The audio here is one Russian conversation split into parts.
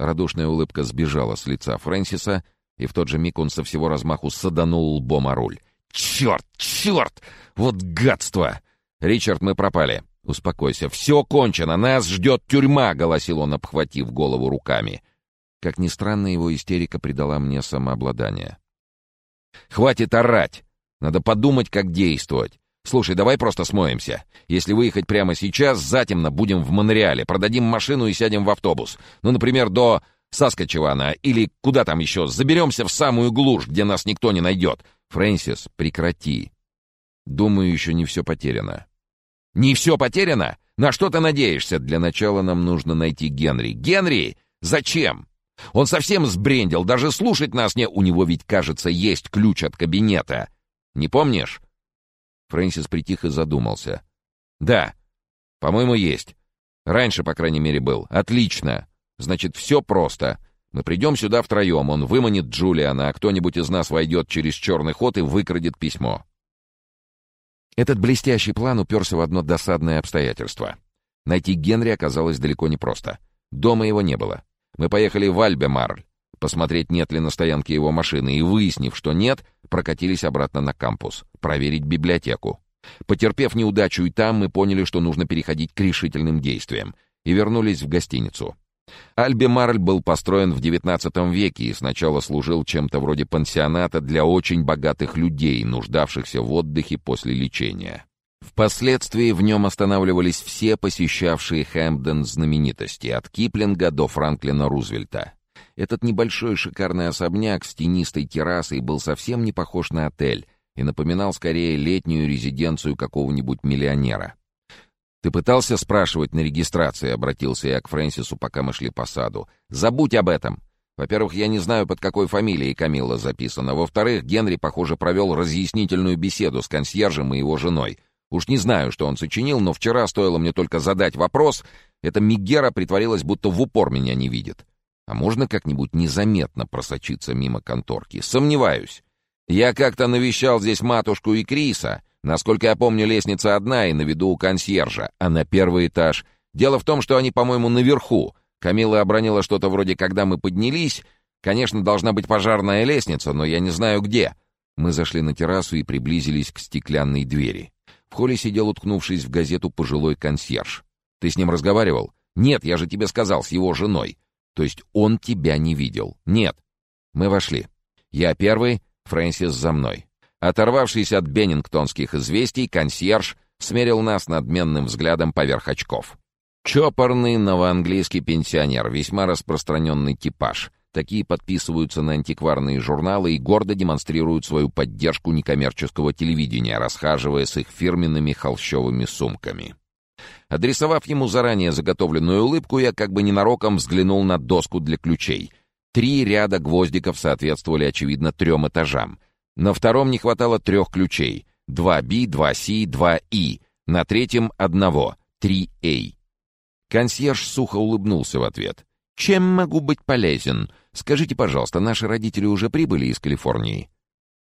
Радушная улыбка сбежала с лица Фрэнсиса, и в тот же миг он со всего размаху саданул лбом о руль. «Черт! Черт! Вот гадство! Ричард, мы пропали. Успокойся. Все кончено. Нас ждет тюрьма!» — голосил он, обхватив голову руками. Как ни странно, его истерика придала мне самообладание. «Хватит орать! Надо подумать, как действовать. Слушай, давай просто смоемся. Если выехать прямо сейчас, затемно будем в Монреале. Продадим машину и сядем в автобус. Ну, например, до Саскачевана или куда там еще. Заберемся в самую глушь, где нас никто не найдет. Фрэнсис, прекрати. Думаю, еще не все потеряно. Не все потеряно? На что ты надеешься? Для начала нам нужно найти Генри. Генри? Зачем? Он совсем сбрендил, даже слушать нас не... У него ведь, кажется, есть ключ от кабинета. Не помнишь? Фрэнсис притих и задумался. «Да, по-моему, есть. Раньше, по крайней мере, был. Отлично. Значит, все просто. Мы придем сюда втроем, он выманит Джулиана, а кто-нибудь из нас войдет через черный ход и выкрадет письмо». Этот блестящий план уперся в одно досадное обстоятельство. Найти Генри оказалось далеко не просто. Дома его не было. Мы поехали в Альбемарль, посмотреть, нет ли на стоянке его машины, и, выяснив, что нет, прокатились обратно на кампус, проверить библиотеку. Потерпев неудачу и там, мы поняли, что нужно переходить к решительным действиям, и вернулись в гостиницу. Альбемарль был построен в XIX веке и сначала служил чем-то вроде пансионата для очень богатых людей, нуждавшихся в отдыхе после лечения. Впоследствии в нем останавливались все посещавшие Хэмпден знаменитости, от Киплинга до Франклина Рузвельта. Этот небольшой шикарный особняк с тенистой террасой был совсем не похож на отель и напоминал скорее летнюю резиденцию какого-нибудь миллионера. «Ты пытался спрашивать на регистрации?» — обратился я к Фрэнсису, пока мы шли по саду. «Забудь об этом. Во-первых, я не знаю, под какой фамилией Камилла записана. Во-вторых, Генри, похоже, провел разъяснительную беседу с консьержем и его женой. Уж не знаю, что он сочинил, но вчера стоило мне только задать вопрос, эта Мигера притворилась, будто в упор меня не видит. А можно как-нибудь незаметно просочиться мимо конторки? Сомневаюсь. Я как-то навещал здесь матушку и Криса. Насколько я помню, лестница одна и на виду у консьержа, а на первый этаж. Дело в том, что они, по-моему, наверху. Камила обронила что-то вроде «когда мы поднялись». Конечно, должна быть пожарная лестница, но я не знаю где. Мы зашли на террасу и приблизились к стеклянной двери. В холле сидел, уткнувшись в газету, пожилой консьерж. «Ты с ним разговаривал?» «Нет, я же тебе сказал, с его женой. То есть он тебя не видел. Нет. Мы вошли. Я первый, Фрэнсис за мной. Оторвавшись от беннингтонских известий, консьерж смерил нас надменным взглядом поверх очков. Чопорный новоанглийский пенсионер, весьма распространенный типаж. Такие подписываются на антикварные журналы и гордо демонстрируют свою поддержку некоммерческого телевидения, расхаживая с их фирменными холщовыми сумками. Адресовав ему заранее заготовленную улыбку, я как бы ненароком взглянул на доску для ключей. Три ряда гвоздиков соответствовали, очевидно, трем этажам. На втором не хватало трех ключей. Два B, два C, два И. На третьем — одного. Три A. Консьерж сухо улыбнулся в ответ. «Чем могу быть полезен? Скажите, пожалуйста, наши родители уже прибыли из Калифорнии?»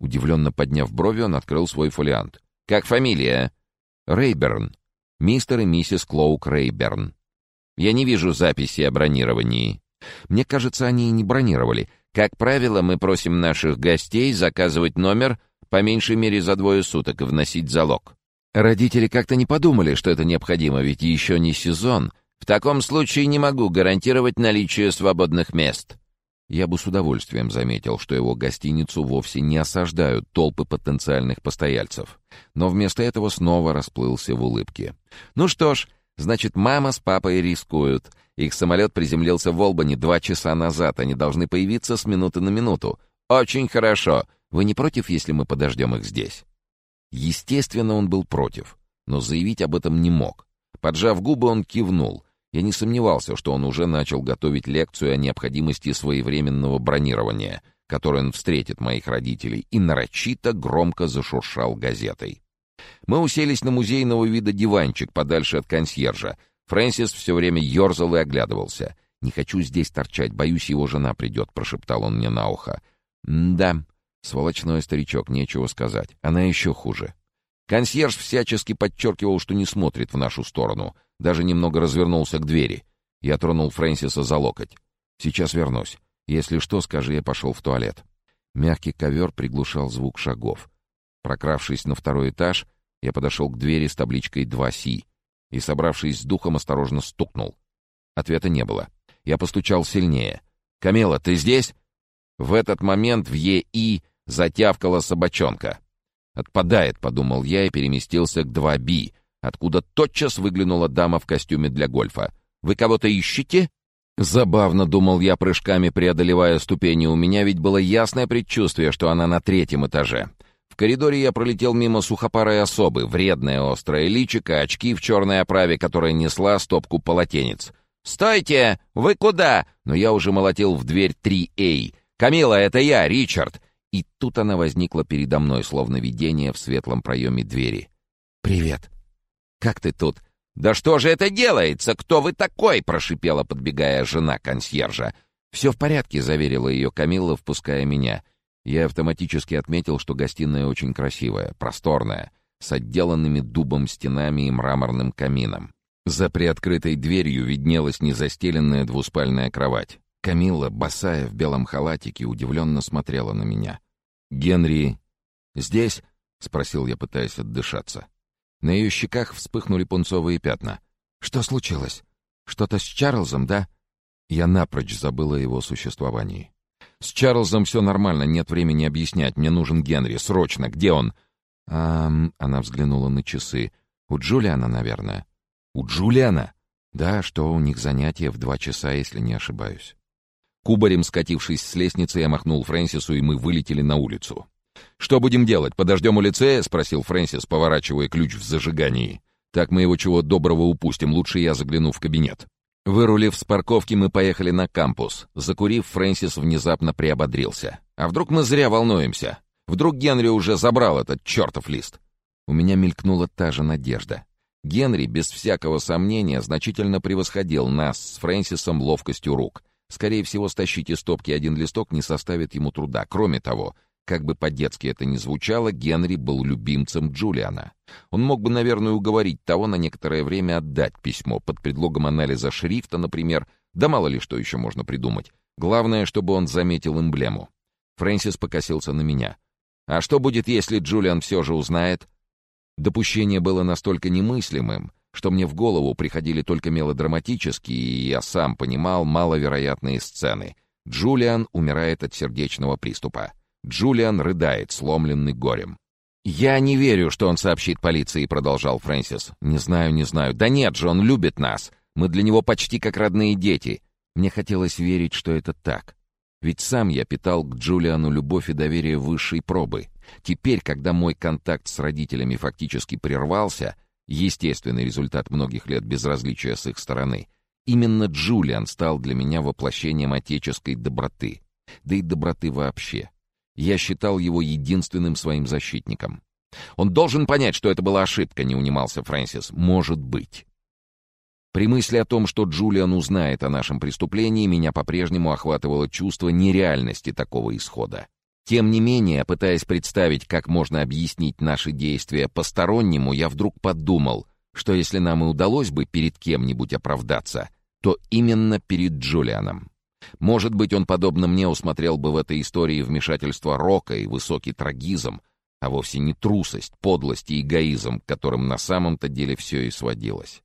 Удивленно подняв брови, он открыл свой фолиант. «Как фамилия?» «Рейберн», мистер и миссис Клоук Рейберн. Я не вижу записи о бронировании. Мне кажется, они и не бронировали. Как правило, мы просим наших гостей заказывать номер по меньшей мере за двое суток и вносить залог. Родители как-то не подумали, что это необходимо, ведь еще не сезон. В таком случае не могу гарантировать наличие свободных мест. Я бы с удовольствием заметил, что его гостиницу вовсе не осаждают толпы потенциальных постояльцев. Но вместо этого снова расплылся в улыбке. «Ну что ж, значит, мама с папой рискуют. Их самолет приземлился в Олбани два часа назад. Они должны появиться с минуты на минуту. Очень хорошо. Вы не против, если мы подождем их здесь?» Естественно, он был против, но заявить об этом не мог. Поджав губы, он кивнул — я не сомневался, что он уже начал готовить лекцию о необходимости своевременного бронирования, которой он встретит моих родителей, и нарочито громко зашуршал газетой. Мы уселись на музейного вида диванчик подальше от консьержа. Фрэнсис все время ерзал и оглядывался. «Не хочу здесь торчать, боюсь, его жена придет», — прошептал он мне на ухо. «Да, сволочной старичок, нечего сказать. Она еще хуже». Консьерж всячески подчеркивал, что не смотрит в нашу сторону — даже немного развернулся к двери. Я тронул Фрэнсиса за локоть. Сейчас вернусь. Если что, скажи, я пошел в туалет». Мягкий ковер приглушал звук шагов. Прокравшись на второй этаж, я подошел к двери с табличкой 2Си и, собравшись с духом, осторожно стукнул. Ответа не было. Я постучал сильнее. «Камила, ты здесь?» В этот момент в ЕИ затявкала собачонка. «Отпадает», — подумал я и переместился к 2Би, откуда тотчас выглянула дама в костюме для гольфа. «Вы кого-то ищете?» Забавно, думал я, прыжками преодолевая ступени, у меня ведь было ясное предчувствие, что она на третьем этаже. В коридоре я пролетел мимо сухопарой особы, вредное острое личико, очки в черной оправе, которая несла стопку полотенец. «Стойте! Вы куда?» Но я уже молотил в дверь 3А. «Камила, это я, Ричард!» И тут она возникла передо мной, словно видение в светлом проеме двери. «Привет! Как ты тут?» «Да что же это делается? Кто вы такой?» — прошипела, подбегая жена консьержа. «Все в порядке», — заверила ее Камилла, впуская меня. Я автоматически отметил, что гостиная очень красивая, просторная, с отделанными дубом стенами и мраморным камином. За приоткрытой дверью виднелась незастеленная двуспальная кровать. Камилла, босая в белом халатике, удивленно смотрела на меня. «Генри здесь?» — спросил я, пытаясь отдышаться. На ее щеках вспыхнули пунцовые пятна. «Что случилось? Что-то с Чарльзом, да?» Я напрочь забыла о его существовании. «С Чарльзом все нормально, нет времени объяснять. Мне нужен Генри. Срочно. Где он?» «Ам...» — она взглянула на часы. «У Джулиана, наверное». «У Джулиана?» «Да, что у них занятие в два часа, если не ошибаюсь». Кубарем скатившись с лестницы, я махнул Фрэнсису, и мы вылетели на улицу. «Что будем делать? Подождем у лицея?» — спросил Фрэнсис, поворачивая ключ в зажигании. «Так мы его чего доброго упустим, лучше я загляну в кабинет». Вырулив с парковки, мы поехали на кампус. Закурив, Фрэнсис внезапно приободрился. «А вдруг мы зря волнуемся? Вдруг Генри уже забрал этот чертов лист?» У меня мелькнула та же надежда. Генри, без всякого сомнения, значительно превосходил нас с Фрэнсисом ловкостью рук. Скорее всего, стащить из стопки один листок не составит ему труда. Кроме того, как бы по-детски это ни звучало, Генри был любимцем Джулиана. Он мог бы, наверное, уговорить того на некоторое время отдать письмо под предлогом анализа шрифта, например, да мало ли что еще можно придумать. Главное, чтобы он заметил эмблему. Фрэнсис покосился на меня. «А что будет, если Джулиан все же узнает?» Допущение было настолько немыслимым, что мне в голову приходили только мелодраматические, и я сам понимал маловероятные сцены. Джулиан умирает от сердечного приступа. Джулиан рыдает, сломленный горем. «Я не верю, что он сообщит полиции», — продолжал Фрэнсис. «Не знаю, не знаю. Да нет же, он любит нас. Мы для него почти как родные дети». Мне хотелось верить, что это так. Ведь сам я питал к Джулиану любовь и доверие высшей пробы. Теперь, когда мой контакт с родителями фактически прервался, естественный результат многих лет безразличия с их стороны, именно Джулиан стал для меня воплощением отеческой доброты, да и доброты вообще. Я считал его единственным своим защитником. Он должен понять, что это была ошибка, не унимался Фрэнсис. Может быть. При мысли о том, что Джулиан узнает о нашем преступлении, меня по-прежнему охватывало чувство нереальности такого исхода. Тем не менее, пытаясь представить, как можно объяснить наши действия постороннему, я вдруг подумал, что если нам и удалось бы перед кем-нибудь оправдаться, то именно перед Джулианом. Может быть, он, подобно мне, усмотрел бы в этой истории вмешательство Рока и высокий трагизм, а вовсе не трусость, подлость и эгоизм, к которым на самом-то деле все и сводилось.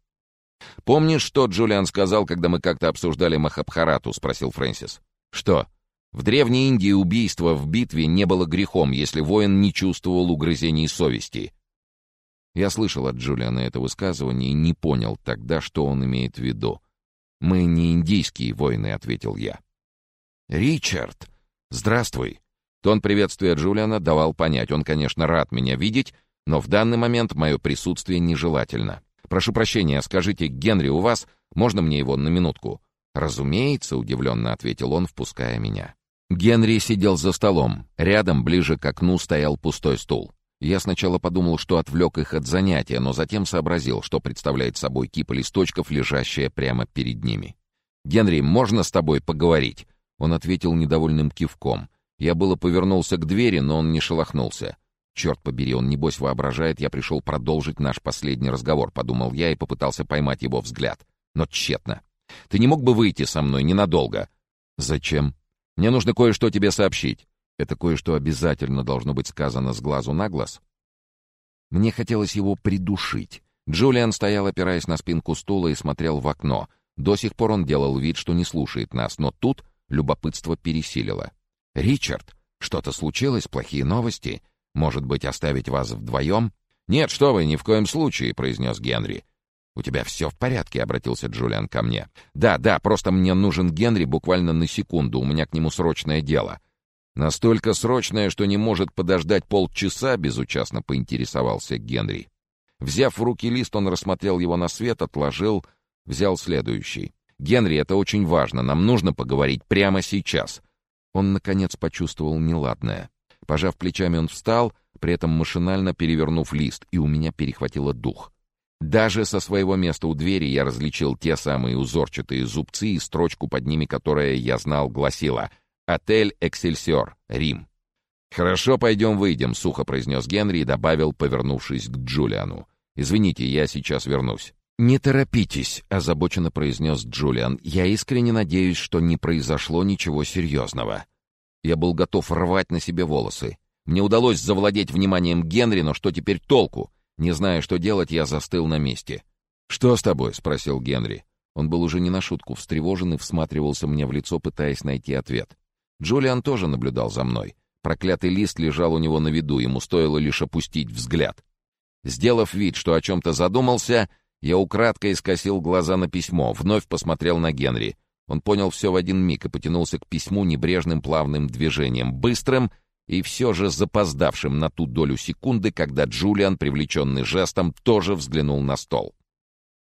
«Помнишь, что Джулиан сказал, когда мы как-то обсуждали Махабхарату?» — спросил Фрэнсис. «Что?» В Древней Индии убийство в битве не было грехом, если воин не чувствовал угрызений совести. Я слышал от Джулиана это высказывание и не понял тогда, что он имеет в виду. «Мы не индийские воины», — ответил я. «Ричард! Здравствуй!» Тон приветствия Джулиана давал понять, он, конечно, рад меня видеть, но в данный момент мое присутствие нежелательно. «Прошу прощения, скажите, Генри у вас? Можно мне его на минутку?» «Разумеется», — удивленно ответил он, впуская меня. Генри сидел за столом. Рядом, ближе к окну, стоял пустой стул. Я сначала подумал, что отвлек их от занятия, но затем сообразил, что представляет собой кипа листочков, лежащая прямо перед ними. «Генри, можно с тобой поговорить?» Он ответил недовольным кивком. Я было повернулся к двери, но он не шелохнулся. «Черт побери, он небось воображает, я пришел продолжить наш последний разговор», — подумал я и попытался поймать его взгляд. Но тщетно. «Ты не мог бы выйти со мной ненадолго?» «Зачем? Мне нужно кое-что тебе сообщить. Это кое-что обязательно должно быть сказано с глазу на глаз». Мне хотелось его придушить. Джулиан стоял, опираясь на спинку стула, и смотрел в окно. До сих пор он делал вид, что не слушает нас, но тут любопытство пересилило. «Ричард, что-то случилось? Плохие новости? Может быть, оставить вас вдвоем?» «Нет, что вы, ни в коем случае», — произнес Генри. «У тебя все в порядке?» — обратился Джулиан ко мне. «Да, да, просто мне нужен Генри буквально на секунду, у меня к нему срочное дело». «Настолько срочное, что не может подождать полчаса», — безучастно поинтересовался Генри. Взяв в руки лист, он рассмотрел его на свет, отложил, взял следующий. «Генри, это очень важно, нам нужно поговорить прямо сейчас». Он, наконец, почувствовал неладное. Пожав плечами, он встал, при этом машинально перевернув лист, и у меня перехватило дух. Даже со своего места у двери я различил те самые узорчатые зубцы и строчку под ними, которая, я знал, гласила «Отель Эксельсиор, Рим». «Хорошо, пойдем выйдем», — сухо произнес Генри и добавил, повернувшись к Джулиану. «Извините, я сейчас вернусь». «Не торопитесь», — озабоченно произнес Джулиан. «Я искренне надеюсь, что не произошло ничего серьезного». Я был готов рвать на себе волосы. Мне удалось завладеть вниманием Генри, но что теперь толку? Не зная, что делать, я застыл на месте. «Что с тобой?» — спросил Генри. Он был уже не на шутку встревожен и всматривался мне в лицо, пытаясь найти ответ. Джулиан тоже наблюдал за мной. Проклятый лист лежал у него на виду, ему стоило лишь опустить взгляд. Сделав вид, что о чем-то задумался, я украдкой скосил глаза на письмо, вновь посмотрел на Генри. Он понял все в один миг и потянулся к письму небрежным плавным движением, быстрым и все же запоздавшим на ту долю секунды, когда Джулиан, привлеченный жестом, тоже взглянул на стол.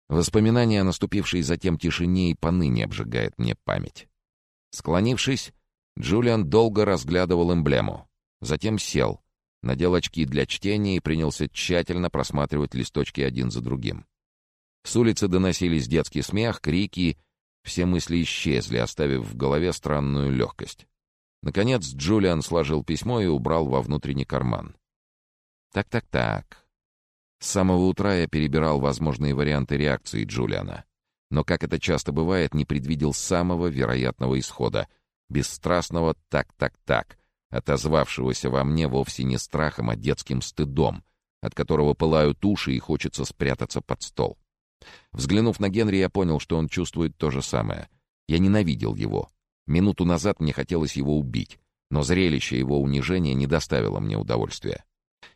Воспоминание о наступившей затем тишине и поныне обжигает мне память. Склонившись, Джулиан долго разглядывал эмблему. Затем сел, надел очки для чтения и принялся тщательно просматривать листочки один за другим. С улицы доносились детский смех, крики, все мысли исчезли, оставив в голове странную легкость. Наконец Джулиан сложил письмо и убрал во внутренний карман. Так-так-так. С самого утра я перебирал возможные варианты реакции Джулиана. Но, как это часто бывает, не предвидел самого вероятного исхода — бесстрастного «так-так-так», отозвавшегося во мне вовсе не страхом, а детским стыдом, от которого пылают уши и хочется спрятаться под стол. Взглянув на Генри, я понял, что он чувствует то же самое. Я ненавидел его. Минуту назад мне хотелось его убить, но зрелище его унижения не доставило мне удовольствия.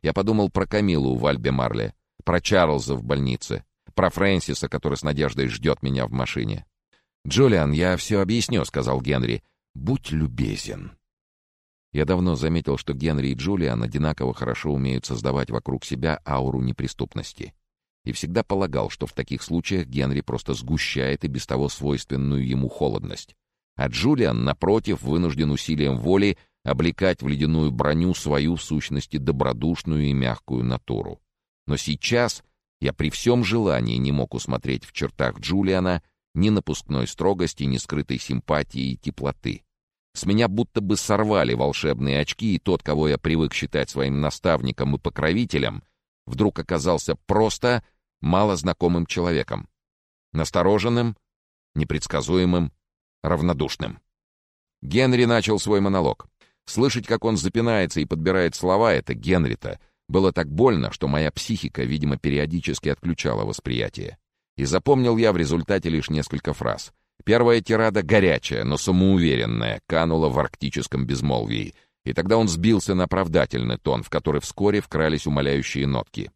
Я подумал про Камилу в Альбе Марле, про Чарльза в больнице, про Фрэнсиса, который с надеждой ждет меня в машине. «Джулиан, я все объясню», — сказал Генри. Будь любезен. Я давно заметил, что Генри и Джулиан одинаково хорошо умеют создавать вокруг себя ауру неприступности. И всегда полагал, что в таких случаях Генри просто сгущает и без того свойственную ему холодность. А Джулиан, напротив, вынужден усилием воли облекать в ледяную броню свою в сущности добродушную и мягкую натуру. Но сейчас я при всем желании не мог усмотреть в чертах Джулиана ни напускной строгости, ни скрытой симпатии и теплоты. С меня будто бы сорвали волшебные очки, и тот, кого я привык считать своим наставником и покровителем, вдруг оказался просто малознакомым человеком. Настороженным, непредсказуемым, равнодушным. Генри начал свой монолог. Слышать, как он запинается и подбирает слова, это Генри-то, было так больно, что моя психика, видимо, периодически отключала восприятие. И запомнил я в результате лишь несколько фраз. Первая тирада горячая, но самоуверенная, канула в арктическом безмолвии. И тогда он сбился на оправдательный тон, в который вскоре вкрались умоляющие нотки.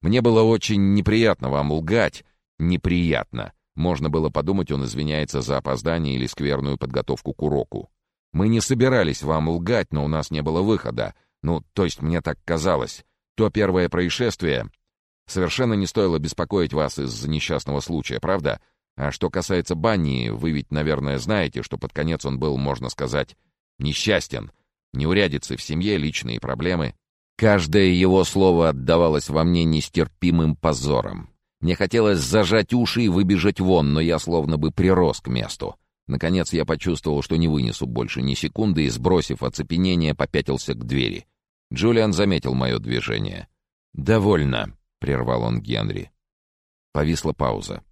«Мне было очень неприятно вам лгать. Неприятно». Можно было подумать, он извиняется за опоздание или скверную подготовку к уроку. «Мы не собирались вам лгать, но у нас не было выхода. Ну, то есть мне так казалось. То первое происшествие Совершенно не стоило беспокоить вас из-за несчастного случая, правда? А что касается Банни, вы ведь, наверное, знаете, что под конец он был, можно сказать, несчастен. Неурядицы в семье, личные проблемы. Каждое его слово отдавалось во мне нестерпимым позором. Мне хотелось зажать уши и выбежать вон, но я словно бы прирос к месту. Наконец я почувствовал, что не вынесу больше ни секунды и, сбросив оцепенение, попятился к двери. Джулиан заметил мое движение. «Довольно», прервал он Генри. Повисла пауза.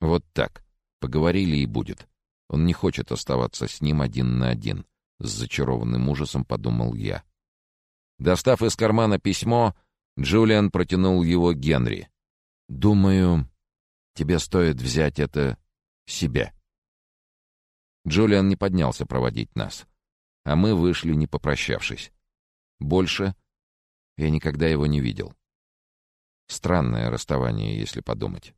Вот так. Поговорили и будет. Он не хочет оставаться с ним один на один. С зачарованным ужасом подумал я. Достав из кармана письмо, Джулиан протянул его Генри. «Думаю, тебе стоит взять это себе». Джулиан не поднялся проводить нас, а мы вышли, не попрощавшись. Больше я никогда его не видел. Странное расставание, если подумать.